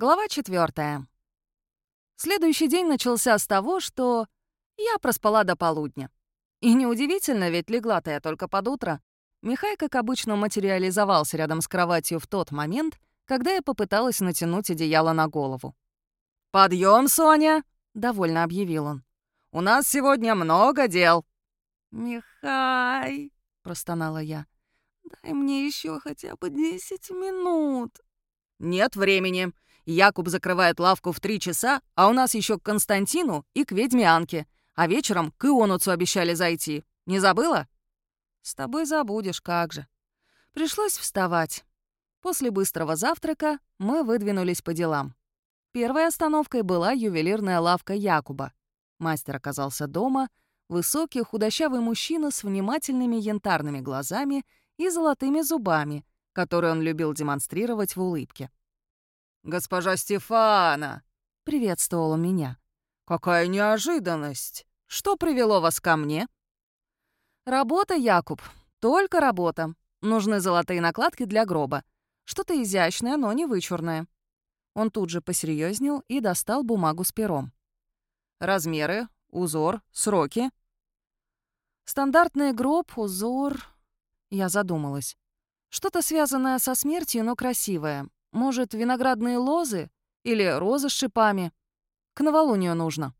Глава четвертая. Следующий день начался с того, что я проспала до полудня. И неудивительно, ведь легла-то я только под утро. Михай, как обычно, материализовался рядом с кроватью в тот момент, когда я попыталась натянуть одеяло на голову. «Подъем, Соня!» — довольно объявил он. «У нас сегодня много дел». «Михай!» — простонала я. «Дай мне еще хотя бы десять минут». «Нет времени. Якуб закрывает лавку в три часа, а у нас еще к Константину и к ведьме Анке. А вечером к Ионуцу обещали зайти. Не забыла? С тобой забудешь, как же. Пришлось вставать. После быстрого завтрака мы выдвинулись по делам. Первой остановкой была ювелирная лавка Якуба. Мастер оказался дома, высокий худощавый мужчина с внимательными янтарными глазами и золотыми зубами, которые он любил демонстрировать в улыбке. «Госпожа Стефана!» — приветствовала меня. «Какая неожиданность! Что привело вас ко мне?» «Работа, Якуб. Только работа. Нужны золотые накладки для гроба. Что-то изящное, но не вычурное». Он тут же посерьезнел и достал бумагу с пером. «Размеры, узор, сроки?» «Стандартный гроб, узор...» Я задумалась. Что-то связанное со смертью, но красивое. Может, виноградные лозы? Или розы с шипами? К новолунию нужно».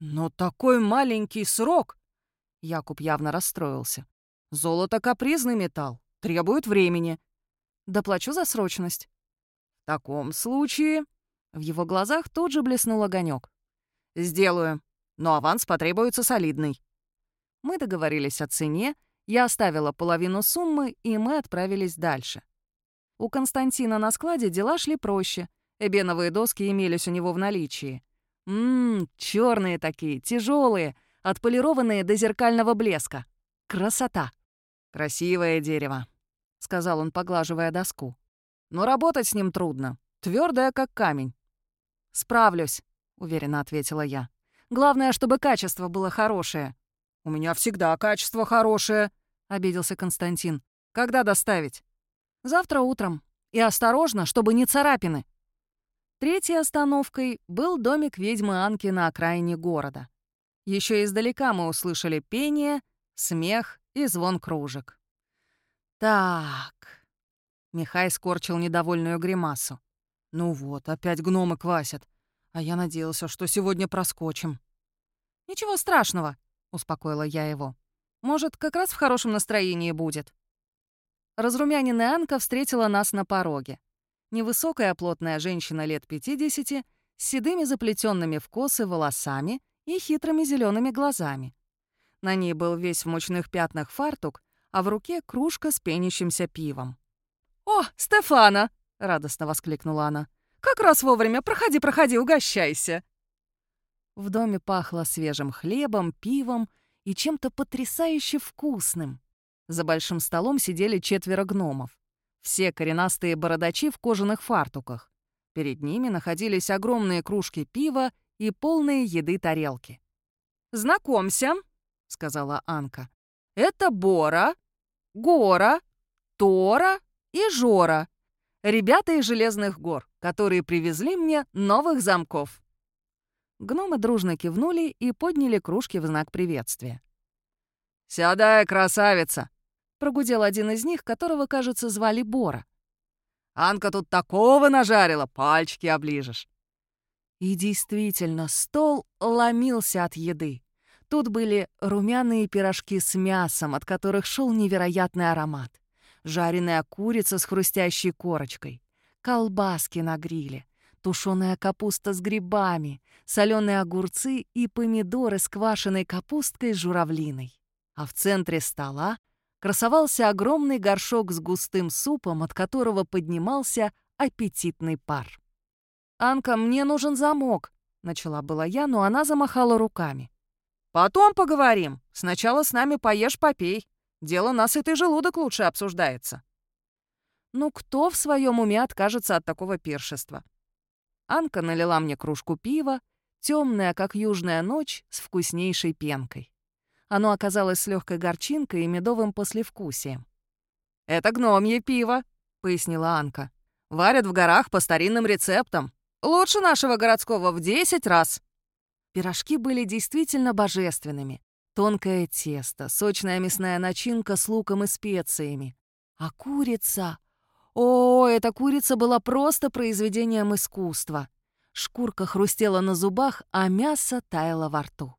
«Но такой маленький срок!» Якуб явно расстроился. «Золото — капризный металл, требует времени. Доплачу за срочность». «В таком случае...» В его глазах тут же блеснул огонек. «Сделаю, но аванс потребуется солидный». Мы договорились о цене, я оставила половину суммы, и мы отправились дальше. У Константина на складе дела шли проще. Эбеновые доски имелись у него в наличии. Ммм, черные такие, тяжелые, отполированные до зеркального блеска. Красота! Красивое дерево, сказал он, поглаживая доску. Но работать с ним трудно. Твердое, как камень. Справлюсь, уверенно ответила я. Главное, чтобы качество было хорошее. У меня всегда качество хорошее, обиделся Константин. Когда доставить? Завтра утром. И осторожно, чтобы не царапины. Третьей остановкой был домик ведьмы Анки на окраине города. Еще издалека мы услышали пение, смех и звон кружек. «Так...» — Михай скорчил недовольную гримасу. «Ну вот, опять гномы квасят. А я надеялся, что сегодня проскочим». «Ничего страшного», — успокоила я его. «Может, как раз в хорошем настроении будет». Разрумяненная Анка встретила нас на пороге. Невысокая плотная женщина лет 50 с седыми заплетенными в косы волосами и хитрыми зелеными глазами. На ней был весь в мучных пятнах фартук, а в руке кружка с пенящимся пивом. «О, Стефана!» — радостно воскликнула она. «Как раз вовремя! Проходи, проходи, угощайся!» В доме пахло свежим хлебом, пивом и чем-то потрясающе вкусным. За большим столом сидели четверо гномов. Все коренастые бородачи в кожаных фартуках. Перед ними находились огромные кружки пива и полные еды тарелки. «Знакомься», — сказала Анка. «Это Бора, Гора, Тора и Жора. Ребята из Железных гор, которые привезли мне новых замков». Гномы дружно кивнули и подняли кружки в знак приветствия. «Сядай, красавица!» — прогудел один из них, которого, кажется, звали Бора. «Анка тут такого нажарила, пальчики оближешь!» И действительно, стол ломился от еды. Тут были румяные пирожки с мясом, от которых шел невероятный аромат, жареная курица с хрустящей корочкой, колбаски на гриле, тушеная капуста с грибами, соленые огурцы и помидоры с квашеной капусткой с журавлиной а в центре стола красовался огромный горшок с густым супом, от которого поднимался аппетитный пар. «Анка, мне нужен замок», — начала была я, но она замахала руками. «Потом поговорим. Сначала с нами поешь, попей. Дело нас и ты желудок лучше обсуждается». Ну кто в своем уме откажется от такого пиршества? Анка налила мне кружку пива, темная, как южная ночь, с вкуснейшей пенкой. Оно оказалось с легкой горчинкой и медовым послевкусием. «Это гномье пиво», — пояснила Анка. «Варят в горах по старинным рецептам. Лучше нашего городского в 10 раз. Пирожки были действительно божественными. Тонкое тесто, сочная мясная начинка с луком и специями. А курица... О, эта курица была просто произведением искусства. Шкурка хрустела на зубах, а мясо таяло во рту.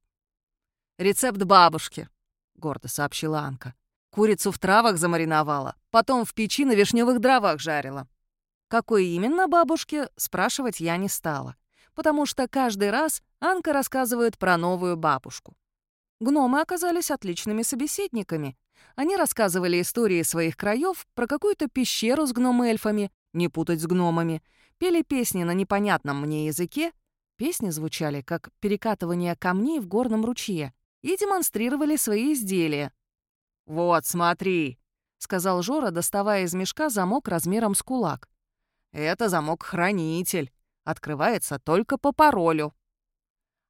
«Рецепт бабушки», — гордо сообщила Анка. «Курицу в травах замариновала, потом в печи на вишневых дровах жарила». Какой именно бабушке, спрашивать я не стала, потому что каждый раз Анка рассказывает про новую бабушку. Гномы оказались отличными собеседниками. Они рассказывали истории своих краев про какую-то пещеру с гном-эльфами, не путать с гномами, пели песни на непонятном мне языке, песни звучали как перекатывание камней в горном ручье, и демонстрировали свои изделия. «Вот, смотри», — сказал Жора, доставая из мешка замок размером с кулак. «Это замок-хранитель. Открывается только по паролю».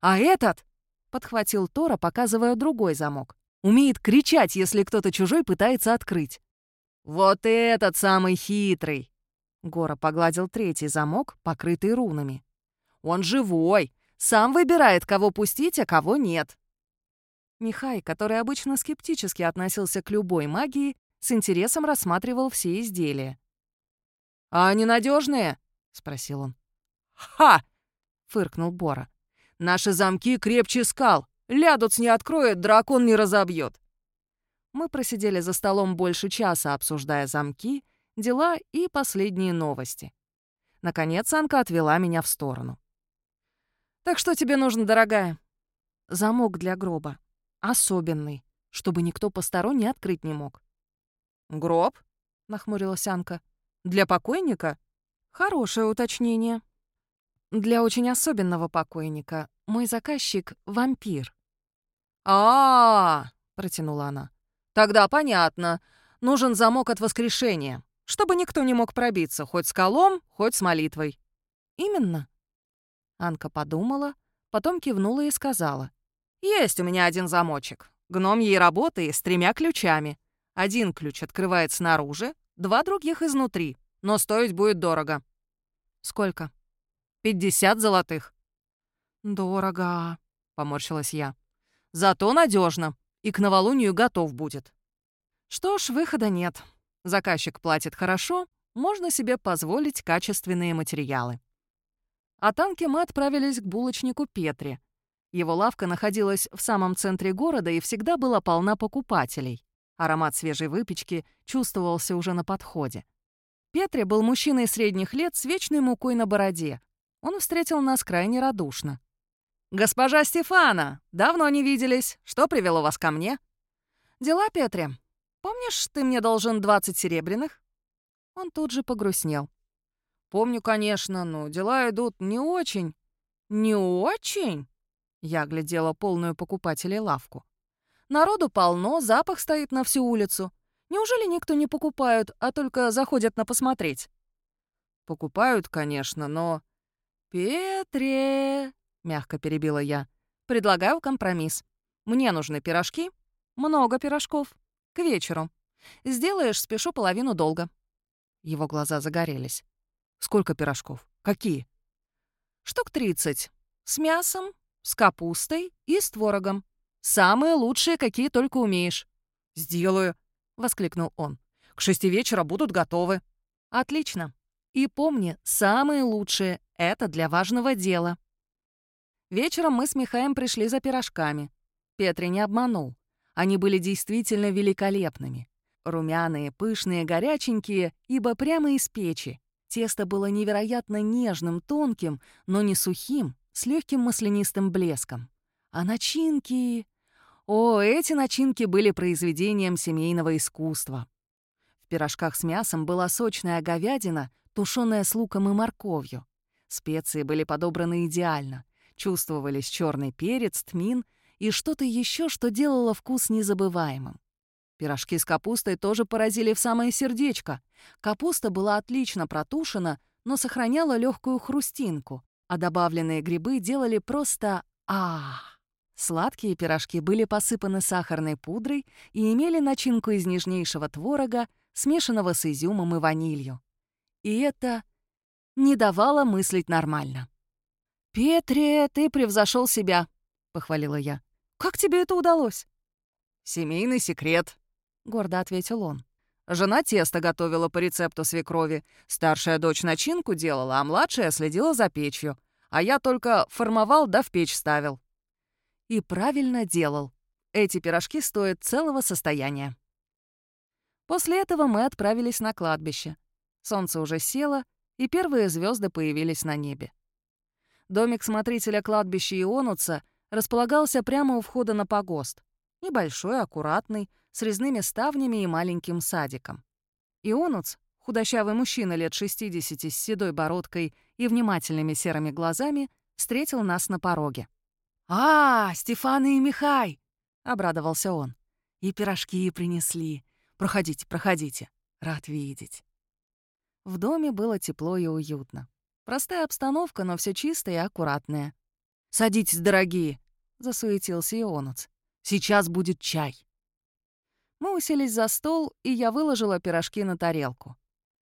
«А этот?» — подхватил Тора, показывая другой замок. «Умеет кричать, если кто-то чужой пытается открыть». «Вот этот самый хитрый!» Гора погладил третий замок, покрытый рунами. «Он живой! Сам выбирает, кого пустить, а кого нет!» Михай, который обычно скептически относился к любой магии, с интересом рассматривал все изделия. «А они надежные? спросил он. «Ха!» — фыркнул Бора. «Наши замки крепче скал. Лядуц не откроет, дракон не разобьет. Мы просидели за столом больше часа, обсуждая замки, дела и последние новости. Наконец Анка отвела меня в сторону. «Так что тебе нужно, дорогая?» «Замок для гроба. Особенный, чтобы никто посторонний открыть не мог». «Гроб?» — нахмурилась Анка. «Для покойника?» «Хорошее уточнение». «Для очень особенного покойника. Мой заказчик — вампир». «А-а-а!» — протянула она. «Тогда понятно. Нужен замок от воскрешения чтобы никто не мог пробиться, хоть с колом, хоть с молитвой». «Именно». Анка подумала, потом кивнула и сказала. «Есть у меня один замочек. Гном ей работы с тремя ключами. Один ключ открывает снаружи, два других изнутри, но стоить будет дорого». «Сколько?» «Пятьдесят золотых». «Дорого», — поморщилась я. «Зато надежно, и к новолунию готов будет». Что ж, выхода нет. Заказчик платит хорошо, можно себе позволить качественные материалы. От Анки мы отправились к булочнику Петре. Его лавка находилась в самом центре города и всегда была полна покупателей. Аромат свежей выпечки чувствовался уже на подходе. Петре был мужчиной средних лет с вечной мукой на бороде. Он встретил нас крайне радушно. «Госпожа Стефана, давно не виделись. Что привело вас ко мне?» «Дела, Петре. Помнишь, ты мне должен 20 серебряных?» Он тут же погрустнел. «Помню, конечно, но дела идут не очень». «Не очень?» Я глядела полную покупателей лавку. «Народу полно, запах стоит на всю улицу. Неужели никто не покупают, а только заходят на посмотреть?» «Покупают, конечно, но...» «Петре!» — мягко перебила я. «Предлагаю компромисс. Мне нужны пирожки. Много пирожков. К вечеру. Сделаешь, спешу половину долга». Его глаза загорелись. «Сколько пирожков? Какие?» «Штук тридцать. С мясом, с капустой и с творогом. Самые лучшие, какие только умеешь». «Сделаю», — воскликнул он. «К шести вечера будут готовы». «Отлично. И помни, самые лучшие — это для важного дела». Вечером мы с Михаем пришли за пирожками. Петри не обманул. Они были действительно великолепными. Румяные, пышные, горяченькие, ибо прямо из печи. Тесто было невероятно нежным, тонким, но не сухим, с легким маслянистым блеском. А начинки... О, эти начинки были произведением семейного искусства. В пирожках с мясом была сочная говядина, тушеная с луком и морковью. Специи были подобраны идеально. Чувствовались черный перец, тмин и что-то еще, что делало вкус незабываемым. Пирожки с капустой тоже поразили в самое сердечко. Капуста была отлично протушена, но сохраняла легкую хрустинку, а добавленные грибы делали просто а, Сладкие пирожки были посыпаны сахарной пудрой и имели начинку из нежнейшего творога, смешанного с изюмом и ванилью. И это не давала мыслить нормально. «Петре, ты превзошел себя», — похвалила я. «Как тебе это удалось?» «Семейный секрет», — гордо ответил он. Жена тесто готовила по рецепту свекрови, старшая дочь начинку делала, а младшая следила за печью, а я только формовал да в печь ставил. И правильно делал. Эти пирожки стоят целого состояния. После этого мы отправились на кладбище. Солнце уже село, и первые звезды появились на небе. Домик смотрителя кладбища Ионуца располагался прямо у входа на погост. Небольшой, аккуратный, с резными ставнями и маленьким садиком. Ионуц, худощавый мужчина лет 60 с седой бородкой и внимательными серыми глазами, встретил нас на пороге. «А, Стефана и Михай!» — обрадовался он. «И пирожки принесли. Проходите, проходите. Рад видеть». В доме было тепло и уютно. Простая обстановка, но все чистое и аккуратное. «Садитесь, дорогие!» — засуетился Ионуц. «Сейчас будет чай». Мы уселись за стол, и я выложила пирожки на тарелку.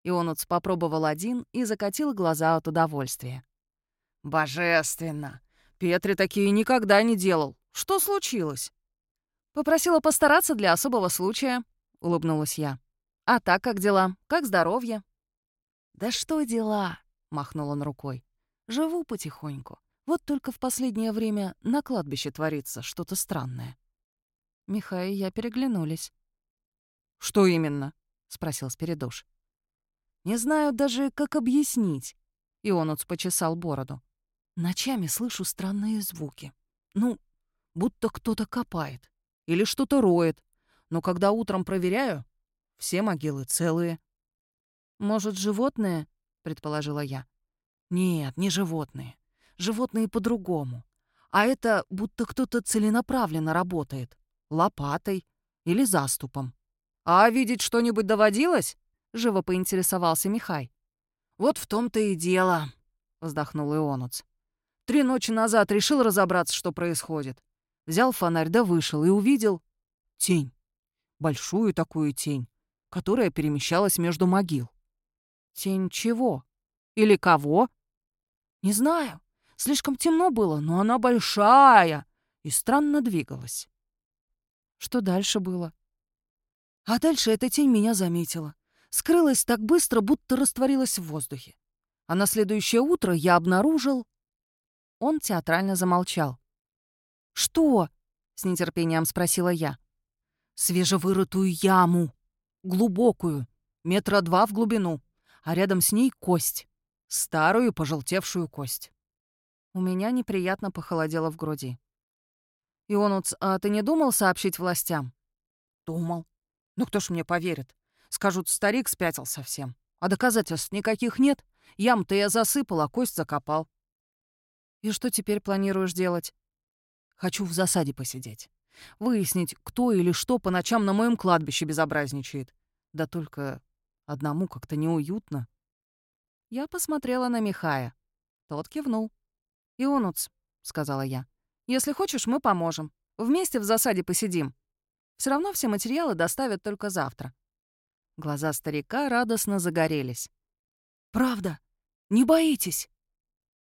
Ионуц попробовал один и закатил глаза от удовольствия. «Божественно! Петри такие никогда не делал. Что случилось?» «Попросила постараться для особого случая», — улыбнулась я. «А так как дела? Как здоровье?» «Да что дела?» — махнул он рукой. «Живу потихоньку. Вот только в последнее время на кладбище творится что-то странное». Михай и я переглянулись. «Что именно?» — спросил Спиридош. «Не знаю даже, как объяснить». Ионуц почесал бороду. «Ночами слышу странные звуки. Ну, будто кто-то копает. Или что-то роет. Но когда утром проверяю, все могилы целые». «Может, животные?» — предположила я. «Нет, не животные. Животные по-другому. А это будто кто-то целенаправленно работает. Лопатой или заступом. «А видеть что-нибудь доводилось?» — живо поинтересовался Михай. «Вот в том-то и дело», — вздохнул Ионуц. «Три ночи назад решил разобраться, что происходит. Взял фонарь да вышел и увидел тень. Большую такую тень, которая перемещалась между могил. Тень чего? Или кого? Не знаю. Слишком темно было, но она большая и странно двигалась. Что дальше было? А дальше эта тень меня заметила. Скрылась так быстро, будто растворилась в воздухе. А на следующее утро я обнаружил... Он театрально замолчал. «Что?» — с нетерпением спросила я. «Свежевырытую яму. Глубокую. Метра два в глубину. А рядом с ней кость. Старую пожелтевшую кость». У меня неприятно похолодело в груди. «Ионуц, а ты не думал сообщить властям?» «Думал. Ну кто ж мне поверит? Скажут, старик спятил совсем. А доказательств никаких нет. Ям-то я засыпал, а кость закопал. И что теперь планируешь делать? Хочу в засаде посидеть. Выяснить, кто или что по ночам на моем кладбище безобразничает. Да только одному как-то неуютно. Я посмотрела на Михая. Тот кивнул. «Ионуц», — сказала я, — «если хочешь, мы поможем. Вместе в засаде посидим. Все равно все материалы доставят только завтра». Глаза старика радостно загорелись. «Правда? Не боитесь?»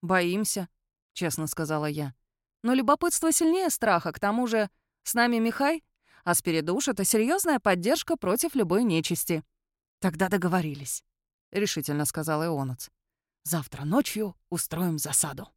«Боимся», — честно сказала я. «Но любопытство сильнее страха, к тому же с нами Михай, а Спиридуш — это серьезная поддержка против любой нечисти». «Тогда договорились», — решительно сказал Ионоц. «Завтра ночью устроим засаду».